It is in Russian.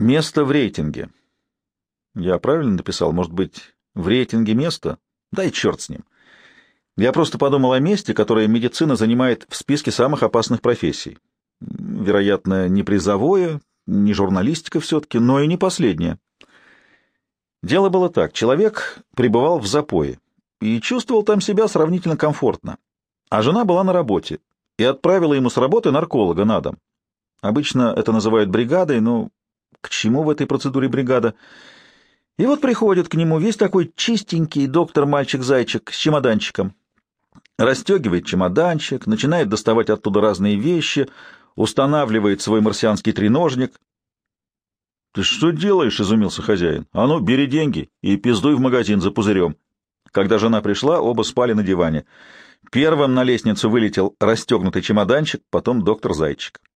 Место в рейтинге. Я правильно написал? Может быть, в рейтинге место? Дай черт с ним. Я просто подумал о месте, которое медицина занимает в списке самых опасных профессий. Вероятно, не призовое, не журналистика все-таки, но и не последнее. Дело было так. Человек пребывал в запое и чувствовал там себя сравнительно комфортно. А жена была на работе и отправила ему с работы нарколога на дом. Обычно это называют бригадой, но к чему в этой процедуре бригада? И вот приходит к нему весь такой чистенький доктор-мальчик-зайчик с чемоданчиком. Расстегивает чемоданчик, начинает доставать оттуда разные вещи, устанавливает свой марсианский треножник. — Ты что делаешь? — изумился хозяин. — А ну, бери деньги и пиздуй в магазин за пузырем. Когда жена пришла, оба спали на диване. Первым на лестницу вылетел расстегнутый чемоданчик, потом доктор Зайчик.